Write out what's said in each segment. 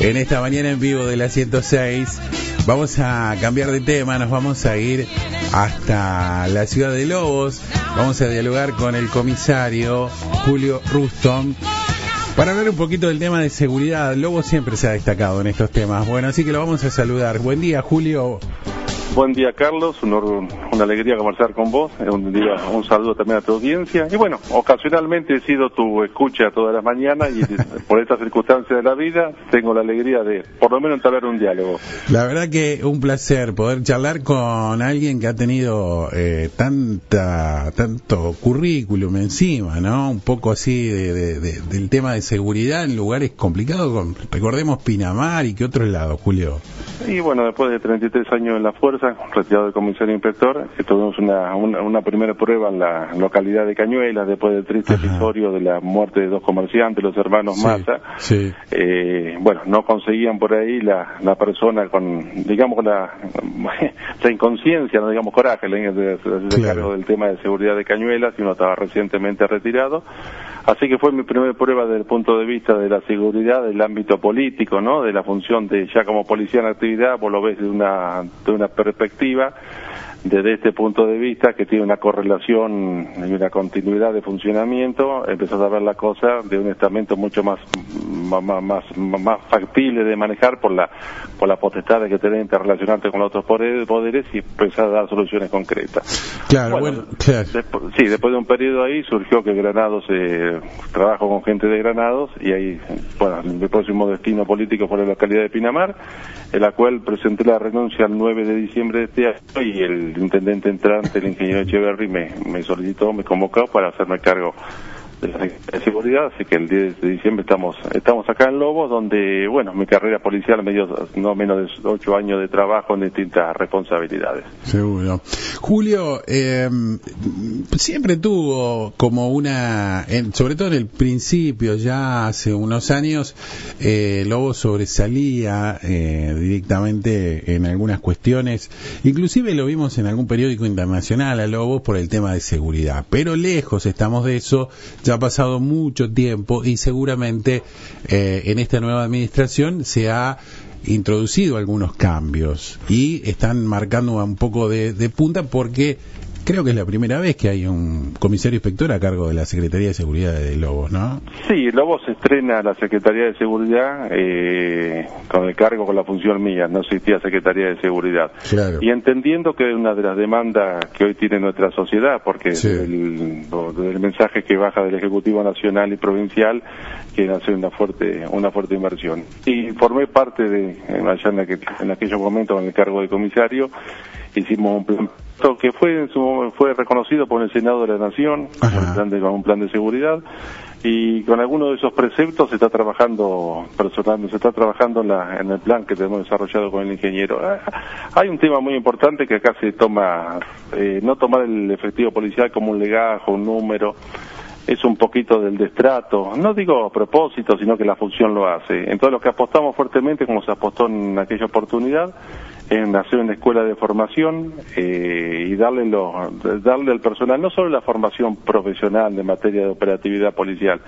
en esta mañana en vivo de la 106. Vamos a cambiar de tema, nos vamos a ir hasta la ciudad de Lobos. Vamos a dialogar con el comisario Julio Ruston para hablar un poquito del tema de seguridad. Lobos siempre se ha destacado en estos temas. Bueno, así que lo vamos a saludar. Buen día, Julio. Buen día, Carlos. Un, una alegría conversar con vos. Un, día, un saludo también a tu audiencia. Y bueno, ocasionalmente he sido tu escucha todas las mañanas y por estas circunstancias de la vida tengo la alegría de por lo menos entablar un diálogo. La verdad que un placer poder charlar con alguien que ha tenido eh, tanta tanto currículum encima, ¿no? Un poco así de, del tema de seguridad en lugares complicados. Recordemos Pinamar y que otros lados, Julio. Y bueno, después de 33 años en la fuerza, retirado de comisario inspector, tuvimos una, una, primera prueba en la localidad de Cañuelas, después del triste episodio de la muerte de dos comerciantes, los hermanos Massa. Eh, bueno, no conseguían por ahí la, la persona con, digamos, la, la inconsciencia, no digamos coraje, de, de, de cargo del tema de seguridad de Cañuelas, y uno estaba recientemente retirado. Así que fue mi primera prueba desde el punto de vista de la seguridad del ámbito político, ¿no? De la función de ya como policía en actividad, vos lo ves de una, de una perspectiva desde este punto de vista que tiene una correlación y una continuidad de funcionamiento, empezás a ver la cosa de un estamento mucho más más, más, más factible de manejar por la por la potestad de que tenés de relacionarte con otros poderes, y empezar a dar soluciones concretas. Claro, bueno, sí, después de un periodo ahí surgió que Granados, eh, trabajo con gente de Granados y ahí, bueno, el próximo destino político fue la localidad de Pinamar, en la cual presenté la renuncia el 9 de diciembre de este año y el intendente entrante, el ingeniero Echeverry, me, me solicitó, me convocó para hacerme cargo de la Seguridad, así que el 10 de diciembre estamos estamos acá en Lobos, donde, bueno, mi carrera policial me dio no menos de ocho años de trabajo en distintas responsabilidades. Seguro. Julio, eh, siempre tuvo como una, sobre todo en el principio, ya hace unos años, eh, Lobos sobresalía eh, directamente en algunas cuestiones, inclusive lo vimos en algún periódico internacional a Lobos por el tema de seguridad, pero lejos estamos de eso, ha pasado mucho tiempo y seguramente eh, en esta nueva administración se ha introducido algunos cambios y están marcando un poco de, de punta porque creo que es la primera vez que hay un comisario inspector a cargo de la Secretaría de Seguridad de Lobos, ¿no? Sí, Lobos estrena la Secretaría de Seguridad eh, con el cargo, con la función mía, no existía Secretaría de Seguridad. Y entendiendo que es una de las demandas que hoy tiene nuestra sociedad, porque el, el, mensaje que baja del Ejecutivo Nacional y Provincial quieren hacer una fuerte una fuerte inversión. Y formé parte de, allá en, aquel, en aquellos momentos, con el cargo de comisario, hicimos un plan que fue fue reconocido por el Senado de la Nación con un plan de seguridad y con algunos de esos preceptos se está trabajando personalmente se está trabajando en, la, en el plan que tenemos desarrollado con el ingeniero. Ah, hay un tema muy importante que acá se toma eh, no tomar el efectivo policial como un legajo un número es un poquito del destrato, no digo a propósito, sino que la función lo hace. Entonces lo que apostamos fuertemente, como se apostó en aquella oportunidad, en hacer una escuela de formación eh, y darle, lo, darle al personal no solo la formación profesional de materia de operatividad policial,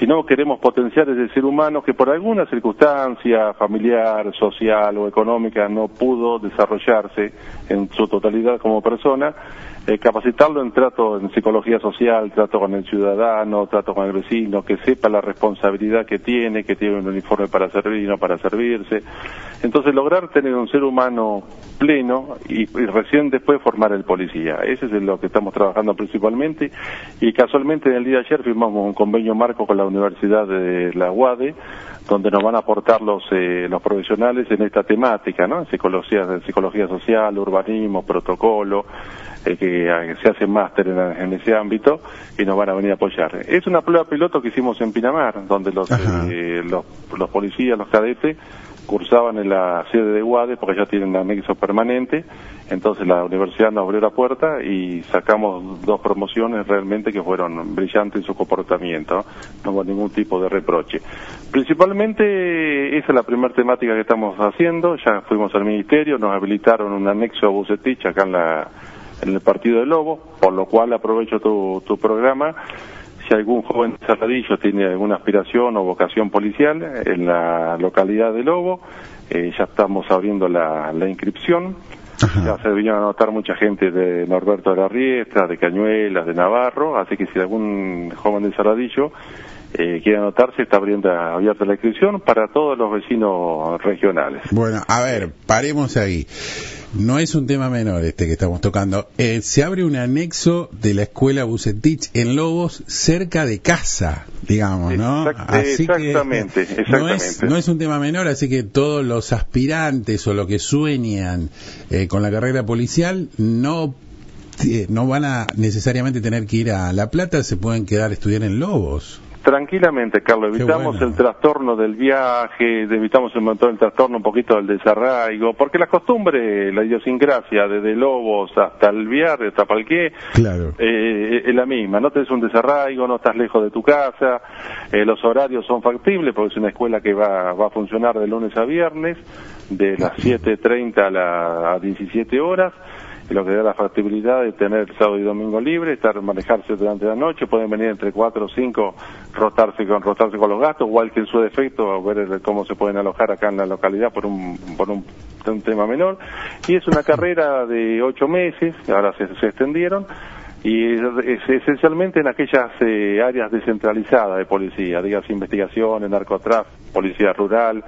sino queremos potenciar ese ser humano que por alguna circunstancia familiar, social o económica no pudo desarrollarse en su totalidad como persona, eh, capacitarlo en trato en psicología social, trato con el ciudadano, trato con el vecino, que sepa la responsabilidad que tiene, que tiene un uniforme para servir y no para servirse. Entonces lograr tener un ser humano pleno y, recién después formar el policía. Ese es lo que estamos trabajando principalmente y casualmente en el día de ayer firmamos un convenio marco con la Universidad de la UADE donde nos van a aportar los, eh, los profesionales en esta temática, ¿no? Psicología, psicología social, urbanismo, protocolo, eh, que, se hace máster en, ese ámbito y nos van a venir a apoyar. Es una prueba piloto que hicimos en Pinamar, donde los, eh, los, los policías, los cadetes, cursaban en la sede de UADE porque ya tienen anexo permanente, entonces la universidad nos abrió la puerta y sacamos dos promociones realmente que fueron brillantes en su comportamiento, no hubo ningún tipo de reproche. Principalmente esa es la primera temática que estamos haciendo, ya fuimos al ministerio, nos habilitaron un anexo a Bucetich acá en la en el partido de Lobo, por lo cual aprovecho tu, tu programa si algún joven cerradillo tiene alguna aspiración o vocación policial en la localidad de Lobo, eh, ya estamos abriendo la, inscripción. Ya se vino a notar mucha gente de Norberto de la Riestra, de Cañuelas, de Navarro, así que si algún joven de Cerradillo eh, quiere anotarse, está abriendo, abierta la inscripción para todos los vecinos regionales. Bueno, a ver, paremos ahí. No es un tema menor este que estamos tocando. Eh, se abre un anexo de la escuela Bucetich en Lobos cerca de casa, digamos, ¿no? exactamente, eh, No es, no es, un tema menor, así que todos los aspirantes o los que sueñan eh, con la carrera policial no no van a necesariamente tener que ir a La Plata, se pueden quedar a estudiar en Lobos. Tranquilamente, Carlos, evitamos el trastorno del viaje, evitamos un montón el trastorno un poquito del desarraigo, porque la costumbre, la idiosincrasia, desde Lobos hasta el Viar, hasta Palqué, claro. Eh, es la misma, no tenés un desarraigo, no estás lejos de tu casa, eh, los horarios son factibles, porque es una escuela que va, va a funcionar de lunes a viernes, de las 7.30 a las 17 horas, lo que da la factibilidad de tener sábado y domingo libre, estar manejarse durante la noche, pueden venir entre cuatro o cinco, rotarse con rotarse con los gastos, igual que en su defecto, ver cómo se pueden alojar acá en la localidad por un, por un, tema menor. Y es una carrera de ocho meses, ahora se, se extendieron, y es, esencialmente en aquellas eh, áreas descentralizadas de policía, digas investigaciones, narcotráfico, policía rural,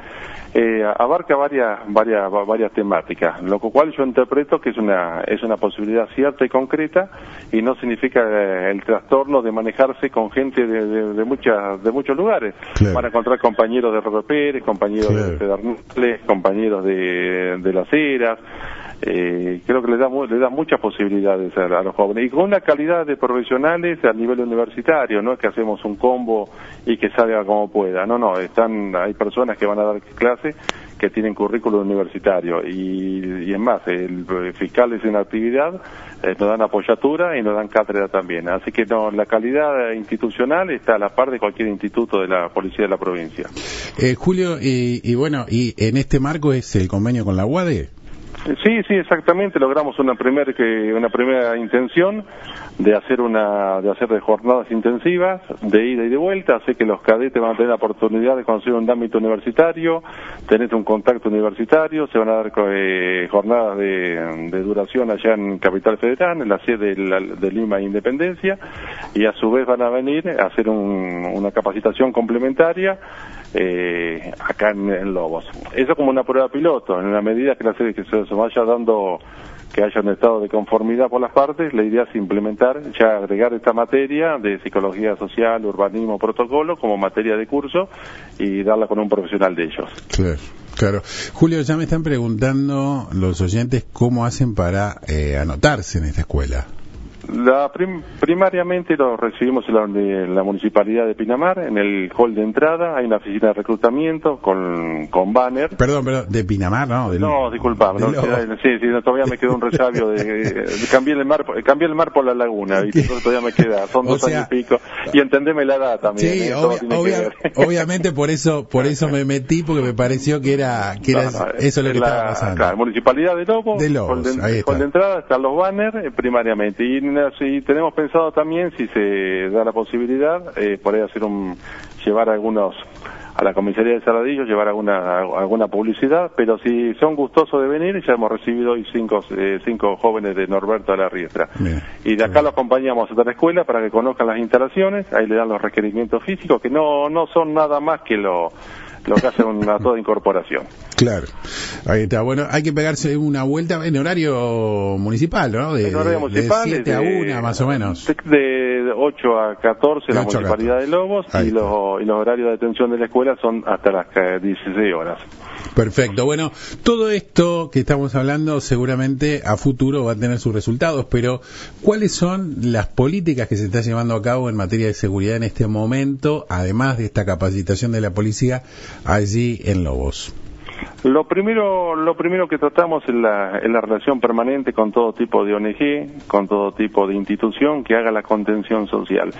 eh, abarca varias, varias, varias temáticas, lo cual yo interpreto que es una, es una posibilidad cierta y concreta y no significa eh, el trastorno de manejarse con gente de, de, muchas, de muchos lugares. Van a encontrar compañeros de Pérez, compañeros de Pedernales, compañeros de, de Las Heras, eh, creo que le da, le da muchas posibilidades a, los jóvenes y con una calidad de profesionales a nivel universitario, no es que hacemos un combo y que salga como pueda, no, no, están, hay personas que van a dar clase que tienen currículo universitario y, y es más, el, fiscal es en actividad, eh, nos dan apoyatura y nos dan cátedra también, así que no, la calidad institucional está a la par de cualquier instituto de la policía de la provincia. Eh, Julio, y, y bueno, y en este marco es el convenio con la UADE. Sí, sí, exactamente. Logramos una primera una primera intención de hacer una de hacer de jornadas intensivas de ida y de vuelta, así que los cadetes van a tener la oportunidad de conocer un ámbito universitario, tener un contacto universitario, se van a dar eh, jornadas de, duración allá en Capital Federal, en la sede de, Lima e Independencia, y a su vez van a venir a hacer una capacitación complementaria eh, acá en, Lobos. Eso como una prueba piloto, en la medida que la sede que se, se vaya dando que haya un estado de conformidad por las partes, la idea es implementar, ya agregar esta materia de psicología social, urbanismo, protocolo como materia de curso y darla con un profesional de ellos. Claro. Claro. Julio, ya me están preguntando los oyentes cómo hacen para eh, anotarse en esta escuela. La primariamente lo recibimos en la, municipalidad de Pinamar, en el hall de entrada, hay una oficina de reclutamiento con, con banner. Perdón, pero de Pinamar, ¿no? no, disculpa, no, sí, sí, todavía me quedó un resabio de, cambié el mar, cambié el mar por la laguna, y todavía me queda, son dos años y pico, y entendeme la edad también. Sí, ¿eh? obviamente por eso, por eso me metí, porque me pareció que era, que era eso lo que estaba pasando. Claro, municipalidad de Lobo, de Lobos, de, de entrada están los banners, eh, primariamente, y y tenemos pensado también, si se da la posibilidad, eh, por ahí hacer un, llevar algunos a la comisaría de Saladillo, llevar alguna alguna publicidad, pero si son gustosos de venir, ya hemos recibido hoy cinco, eh, cinco jóvenes de Norberto de la Riestra. Y de acá los acompañamos a la escuela para que conozcan las instalaciones, ahí le dan los requerimientos físicos, que no, no son nada más que lo lo que hace una toda incorporación. Claro, ahí está. Bueno, hay que pegarse una vuelta en horario municipal, ¿no? De, en horario municipal. De 7 a 1, más o menos. De 8 a 14 la municipalidad de Lobos y los, y los horarios de atención de la escuela son hasta las 16 horas. Perfecto. Bueno, todo esto que estamos hablando seguramente a futuro va a tener sus resultados, pero ¿cuáles son las políticas que se están llevando a cabo en materia de seguridad en este momento, además de esta capacitación de la policía allí en Lobos? Lo primero, lo primero que tratamos es la, la relación permanente con todo tipo de ONG, con todo tipo de institución que haga la contención social.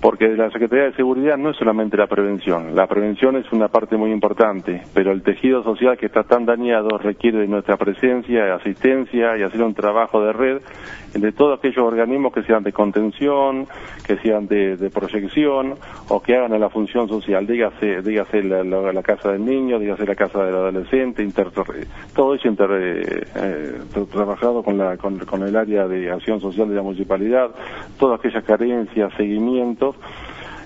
Porque la Secretaría de Seguridad no es solamente la prevención, la prevención es una parte muy importante, pero el tejido social que está tan dañado requiere de nuestra presencia, asistencia y hacer un trabajo de red de todos aquellos organismos que sean de contención, que sean de, proyección o que hagan la función social, dígase, dígase la, casa del niño, dígase la casa del adolescente, todo eso inter, eh, trabajado con, la, con, el área de acción social de la municipalidad, todas aquellas carencias, seguimientos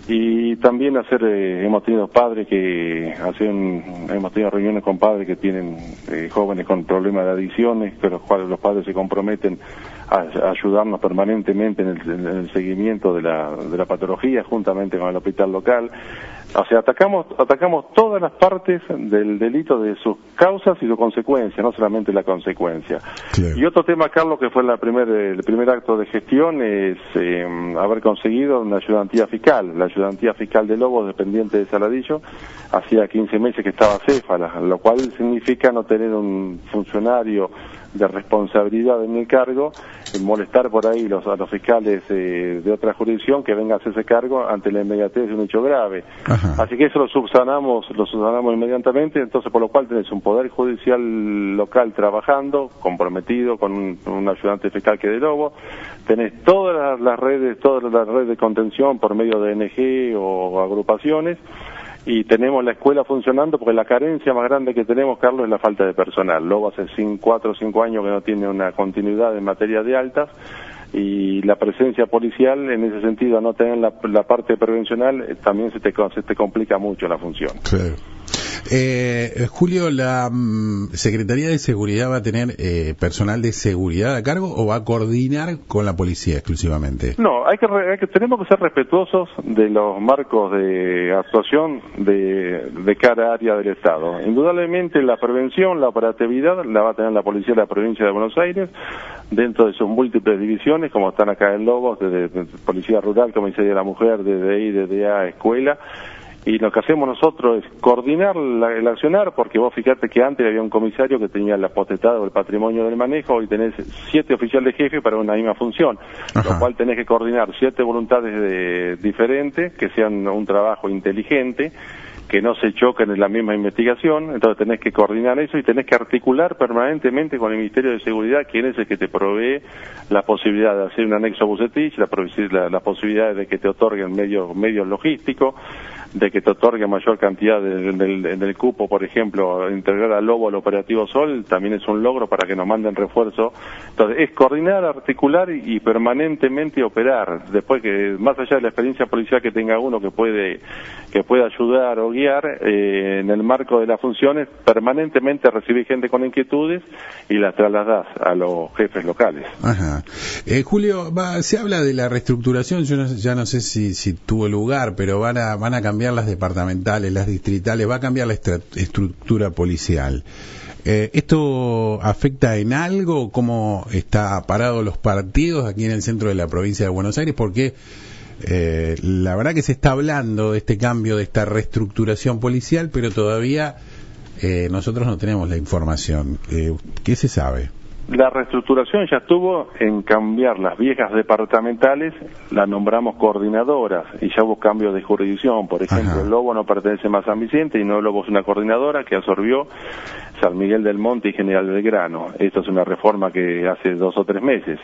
y también hacer eh, hemos tenido padres que hacen hemos tenido reuniones con padres que tienen eh, jóvenes con problemas de adicciones con los cuales los padres se comprometen a, ayudarnos permanentemente en el, seguimiento de la, de la patología juntamente con el hospital local o sea, atacamos, atacamos todas las partes del delito de sus causas y sus consecuencias, no solamente la consecuencia. Y otro tema, Carlos, que fue la primer, el primer acto de gestión, es em, haber conseguido una ayudantía fiscal, la ayudantía fiscal de Lobos, dependiente de Saladillo, hacía 15 meses que estaba céfala, lo cual significa no tener un funcionario de responsabilidad en el cargo, molestar por ahí los, a los fiscales eh, de otra jurisdicción que vengan a hacerse cargo ante la inmediatez de un hecho grave. Así que eso lo subsanamos, lo subsanamos inmediatamente, entonces por lo cual tenés un poder judicial local trabajando, comprometido con un, ayudante fiscal que de Lobo, tenés todas las, redes, todas las redes de contención por medio de NG o agrupaciones, y tenemos la escuela funcionando porque la carencia más grande que tenemos, Carlos, es la falta de personal. Lobo hace cuatro o cinco años que no tiene una continuidad en materia de altas y la presencia policial en ese sentido, no tener la, parte prevencional, eh, también se te, se te complica mucho la función. Eh, Julio, ¿la mm, Secretaría de Seguridad va a tener eh, personal de seguridad a cargo o va a coordinar con la policía exclusivamente? No, hay que, que tenemos que ser respetuosos de los marcos de actuación de, de cada área del Estado. Indudablemente la prevención, la operatividad la va a tener la policía de la provincia de Buenos Aires dentro de sus múltiples divisiones, como están acá en Lobos, desde, Policía Rural, Comisaría de la Mujer, desde A, Escuela, y lo que hacemos nosotros es coordinar el accionar, porque vos fíjate que antes había un comisario que tenía la potestad o el patrimonio del manejo, y tenés siete oficiales jefe para una misma función, lo cual tenés que coordinar siete voluntades de, diferentes, que sean un trabajo inteligente, que no se choquen en la misma investigación, entonces tenés que coordinar eso y tenés que articular permanentemente con el Ministerio de Seguridad, quién es el que te provee la posibilidad de hacer un anexo a Bucetich, la, la, la posibilidad de que te otorguen medios, medios logísticos, de que te otorgue mayor cantidad en el cupo, por ejemplo, integrar al Lobo al operativo Sol, también es un logro para que nos manden refuerzo. Entonces, es coordinar, articular y, permanentemente operar. Después que, más allá de la experiencia policial que tenga uno que puede, que pueda ayudar o guiar, eh, en el marco de las funciones, permanentemente recibir gente con inquietudes y las trasladas a los jefes locales. Ajá. Eh, Julio, se habla de la reestructuración, yo ya no sé si, si tuvo lugar, pero van a, van a cambiar las departamentales, las distritales, va a cambiar la estructura policial. Eh, ¿Esto afecta en algo cómo está parado los partidos aquí en el centro de la provincia de Buenos Aires? Porque eh, la verdad que se está hablando de este cambio, de esta reestructuración policial, pero todavía eh, nosotros no tenemos la información. ¿Qué se sabe? La reestructuración ya estuvo en cambiar las viejas departamentales, las nombramos coordinadoras y ya hubo cambio de jurisdicción. Por ejemplo, el Lobo no pertenece más a San Vicente y no Lobo es una coordinadora que absorbió San Miguel del Monte y General Belgrano. Esto es una reforma que hace dos o tres meses.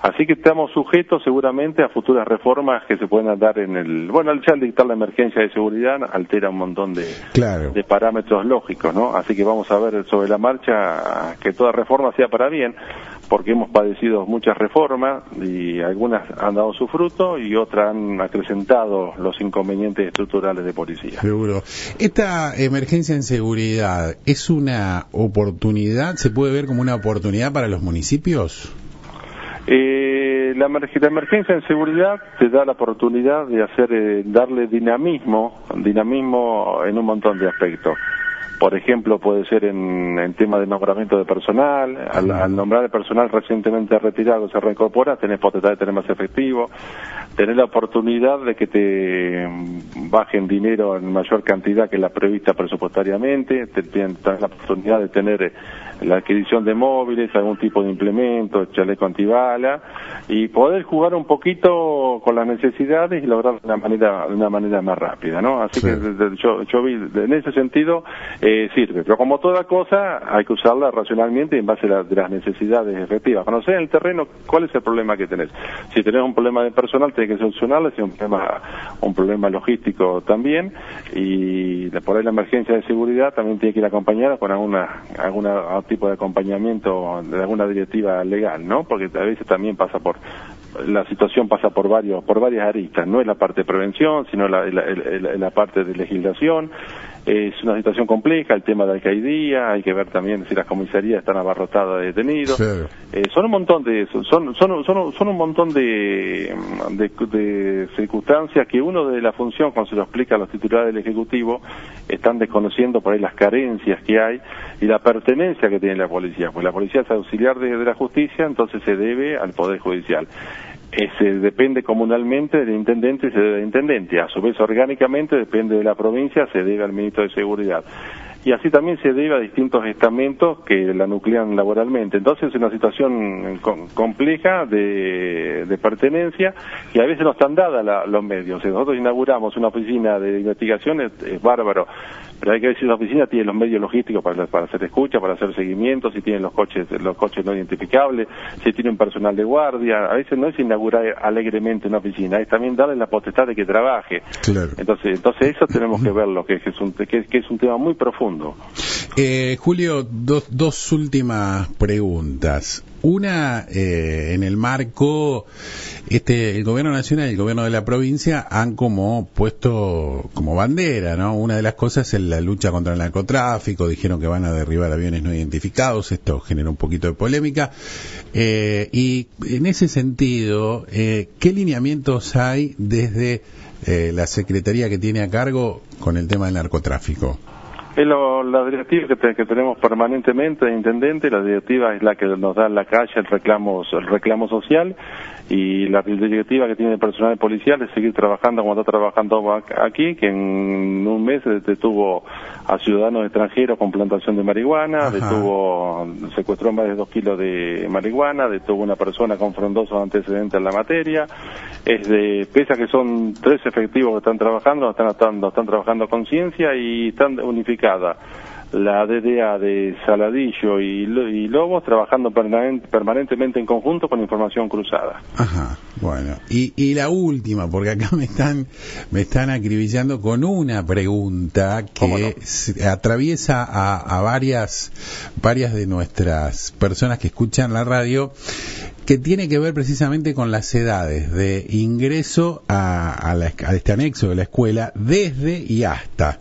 Así que estamos sujetos seguramente a futuras reformas que se puedan dar en el... Bueno, al ya al dictar la emergencia de seguridad altera un montón de, de parámetros lógicos, ¿no? Así que vamos a ver sobre la marcha que toda reforma sea para bien, porque hemos padecido muchas reformas y algunas han dado su fruto y otras han acrecentado los inconvenientes estructurales de policía. Seguro. ¿Esta emergencia en seguridad es una oportunidad, se puede ver como una oportunidad para los municipios? Eh, la, emergencia en seguridad te da la oportunidad de hacer, eh, darle dinamismo, dinamismo en un montón de aspectos. Por ejemplo, puede ser en, en tema de nombramiento de personal, al, nombrar el personal recientemente retirado se reincorpora, tenés potestad de tener más efectivo, tener la oportunidad de que te bajen dinero en mayor cantidad que la prevista presupuestariamente, tienes la oportunidad de tener la adquisición de móviles, algún tipo de implemento, chaleco antibala, y poder jugar un poquito con las necesidades y lograr de una manera, de una manera más rápida, ¿no? Así que yo, yo vi, en ese sentido, eh, sirve. Pero como toda cosa, hay que usarla racionalmente en base a las necesidades efectivas. Conocer en el terreno cuál es el problema que tenés. Si tenés un problema de personal, tenés que solucionarlo, si es un problema, un problema logístico también, y por ahí la emergencia de seguridad también tiene que ir acompañada con alguna, alguna tipo de acompañamiento de alguna directiva legal, ¿no? Porque a veces también pasa por la situación pasa por varios por varias aristas no es la parte de prevención sino la, la parte de legislación es una situación compleja, el tema de alcaidía, hay que ver también si las comisarías están abarrotadas de detenidos. Eh, son un montón de son, son, son, son un montón de, de, circunstancias que uno de la función, cuando se lo explica a los titulares del Ejecutivo, están desconociendo por ahí las carencias que hay y la pertenencia que tiene la policía. Pues la policía es auxiliar de la justicia, entonces se debe al Poder Judicial se depende comunalmente del intendente y se debe al intendente. A su vez, orgánicamente depende de la provincia, se debe al ministro de Seguridad. Y así también se debe a distintos estamentos que la nuclean laboralmente. Entonces es una situación compleja de, pertenencia y a veces no están dadas los medios. Si nosotros inauguramos una oficina de investigación, es bárbaro pero hay que ver si la oficina tiene los medios logísticos para, para hacer escucha, para hacer seguimiento, si tienen los coches, los coches no identificables, si tiene un personal de guardia. A veces no es inaugurar alegremente una oficina, es también darle la potestad de que trabaje. Entonces, entonces eso tenemos que verlo, que, es, un, que, es un tema muy profundo. Eh, Julio, dos, dos últimas preguntas. Una, eh, en el marco, este, el gobierno nacional y el gobierno de la provincia han como puesto como bandera, ¿no? Una de las cosas es la lucha contra el narcotráfico, dijeron que van a derribar aviones no identificados, esto genera un poquito de polémica. Eh, y en ese sentido, eh, ¿qué lineamientos hay desde la Secretaría que tiene a cargo con el tema del narcotráfico? Es la directiva que, tenemos permanentemente de intendente, la directiva es la que nos da en la calle el reclamo, el reclamo social y la directiva que tiene el personal policial es seguir trabajando como está trabajando aquí, que en un mes detuvo a ciudadanos extranjeros con plantación de marihuana, detuvo, secuestró más de dos kilos de marihuana, detuvo una persona con frondosos antecedentes en la materia, es de, pese a que son tres efectivos que están trabajando, están, están, están trabajando con ciencia y están unificadas la DDA de Saladillo y, Lobos trabajando permanentemente en conjunto con información cruzada. Ajá, bueno. Y, y la última, porque acá me están, me están acribillando con una pregunta que atraviesa a, a, varias, varias de nuestras personas que escuchan la radio que tiene que ver precisamente con las edades de ingreso a, a, a este anexo de la escuela desde y hasta.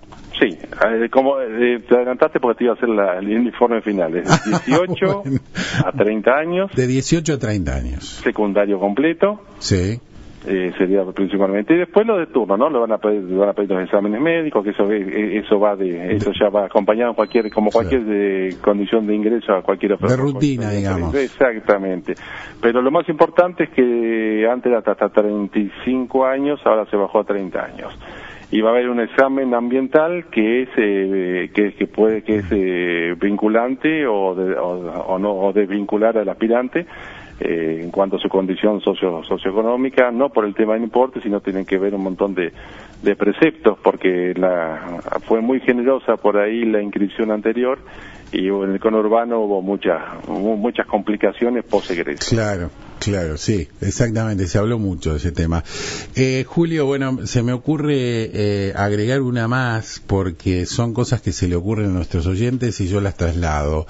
Sí, eh, como eh, te adelantaste porque te iba a hacer el informe final. de 18 a 30 años. De 18 a 30 años. Secundario completo. Sí. Eh, sería principalmente y después lo de turno no lo van a pedir, van a pedir los exámenes médicos que eso eso va de eso ya va acompañado cualquier como cualquier condición de ingreso a cualquier otra de rutina digamos exactamente pero lo más importante es que antes era hasta 35 años ahora se bajó a 30 años y va a haber un examen ambiental que es eh, que, puede que es eh, vinculante o, de, o, no o desvincular al aspirante eh, en cuanto a su condición socio, socioeconómica, no por el tema del importe, sino tienen que ver un montón de, de preceptos, porque la, fue muy generosa por ahí la inscripción anterior y en el conurbano hubo muchas muchas complicaciones post Claro, claro, sí, exactamente, se habló mucho de ese tema. Eh, Julio, bueno, se me ocurre eh, agregar una más porque son cosas que se le ocurren a nuestros oyentes y yo las traslado.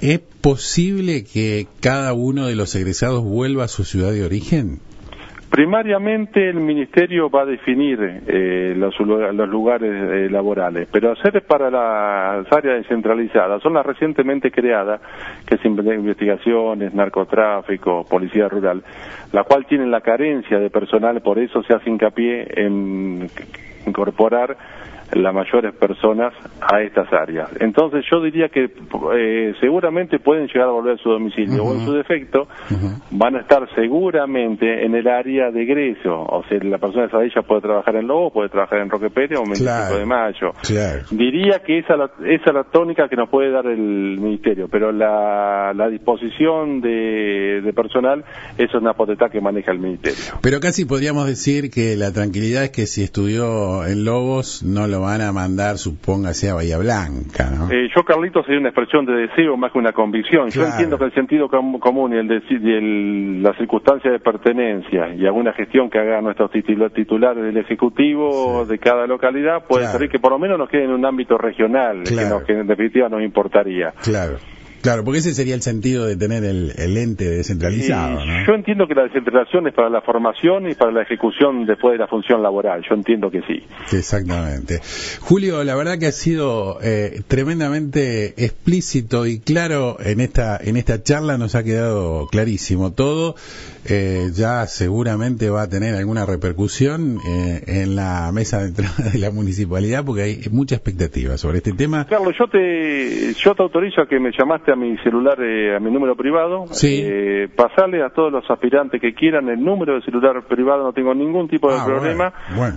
¿Es posible que cada uno de los egresados vuelva a su ciudad de origen? Primariamente el Ministerio va a definir eh, los, lugares eh, laborales, pero hacer para las áreas descentralizadas, son las recientemente creadas, que es investigaciones, narcotráfico, policía rural, la cual tienen la carencia de personal, por eso se hace hincapié en incorporar las mayores personas a estas áreas. Entonces yo diría que eh, seguramente pueden llegar a volver a su domicilio o en su defecto van a estar seguramente en el área de egreso, o sea, la persona de esa puede trabajar en Lobo, puede trabajar en Roque Pérez o en 25 de mayo. Diría que esa, esa es la tónica que nos puede dar el ministerio, pero la, la disposición de, de personal, eso es una potestad que maneja el ministerio. Pero casi podríamos decir que la tranquilidad es que si estudió en Lobos no lo van a mandar, supóngase, a Bahía Blanca, ¿no? Eh, yo, Carlito, sería una expresión de deseo más que una convicción. Yo entiendo que el sentido común y el, de, la circunstancia de pertenencia y alguna gestión que haga nuestros titulares del Ejecutivo de cada localidad puede ser que por lo menos nos quede en un ámbito regional, que, nos, que en definitiva nos importaría. Claro. Claro, porque ese sería el sentido de tener el, ente descentralizado. Yo entiendo que la descentralización es para la formación y para la ejecución después de la función laboral. Yo entiendo que sí. Exactamente. Julio, la verdad que ha sido eh, tremendamente explícito y claro en esta en esta charla. Nos ha quedado clarísimo todo. Eh, ya seguramente va a tener alguna repercusión eh, en la mesa de entrada de la municipalidad porque hay mucha expectativa sobre este tema. Carlos, yo te yo te autorizo a que me llamaste a mi celular, eh, a mi número privado, sí. eh, pasarle a todos los aspirantes que quieran el número de celular privado, no tengo ningún tipo de ah, problema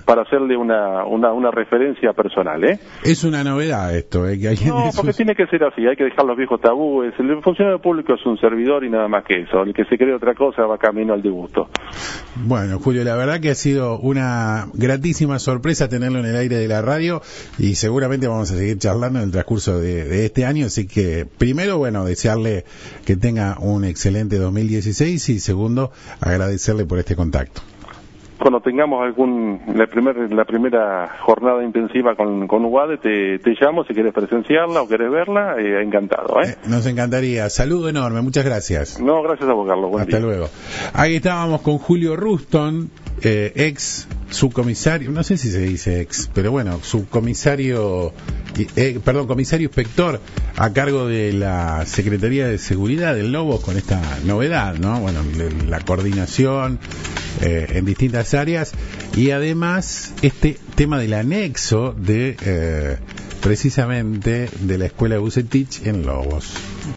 para hacerle una, una, una, referencia personal. ¿eh? Es una novedad esto, ¿eh? Que alguien no, porque tiene que ser así, hay que dejar los viejos tabúes. El funcionario público es un servidor y nada más que eso. El que se cree otra cosa va Bueno, Julio, la verdad que ha sido una gratísima sorpresa tenerlo en el aire de la radio y seguramente vamos a seguir charlando en el transcurso de, de este año, así que primero bueno, desearle que tenga un excelente 2016 y segundo, agradecerle por este contacto cuando tengamos algún la, la primera jornada intensiva con, con UADE, te, te llamo si quieres presenciarla o quieres verla, eh, encantado. ¿eh? ¿eh? Nos encantaría. Saludo enorme, muchas gracias. No, gracias a vos, Carlos. Hasta luego. Ahí estábamos con Julio Ruston, eh, ex subcomisario, no sé si se dice ex, pero bueno, subcomisario, eh, perdón, comisario inspector a cargo de la Secretaría de Seguridad del Lobo con esta novedad, ¿no? Bueno, la coordinación eh, en distintas áreas y además este tema del anexo de precisamente de la escuela de Bucetich en Lobos.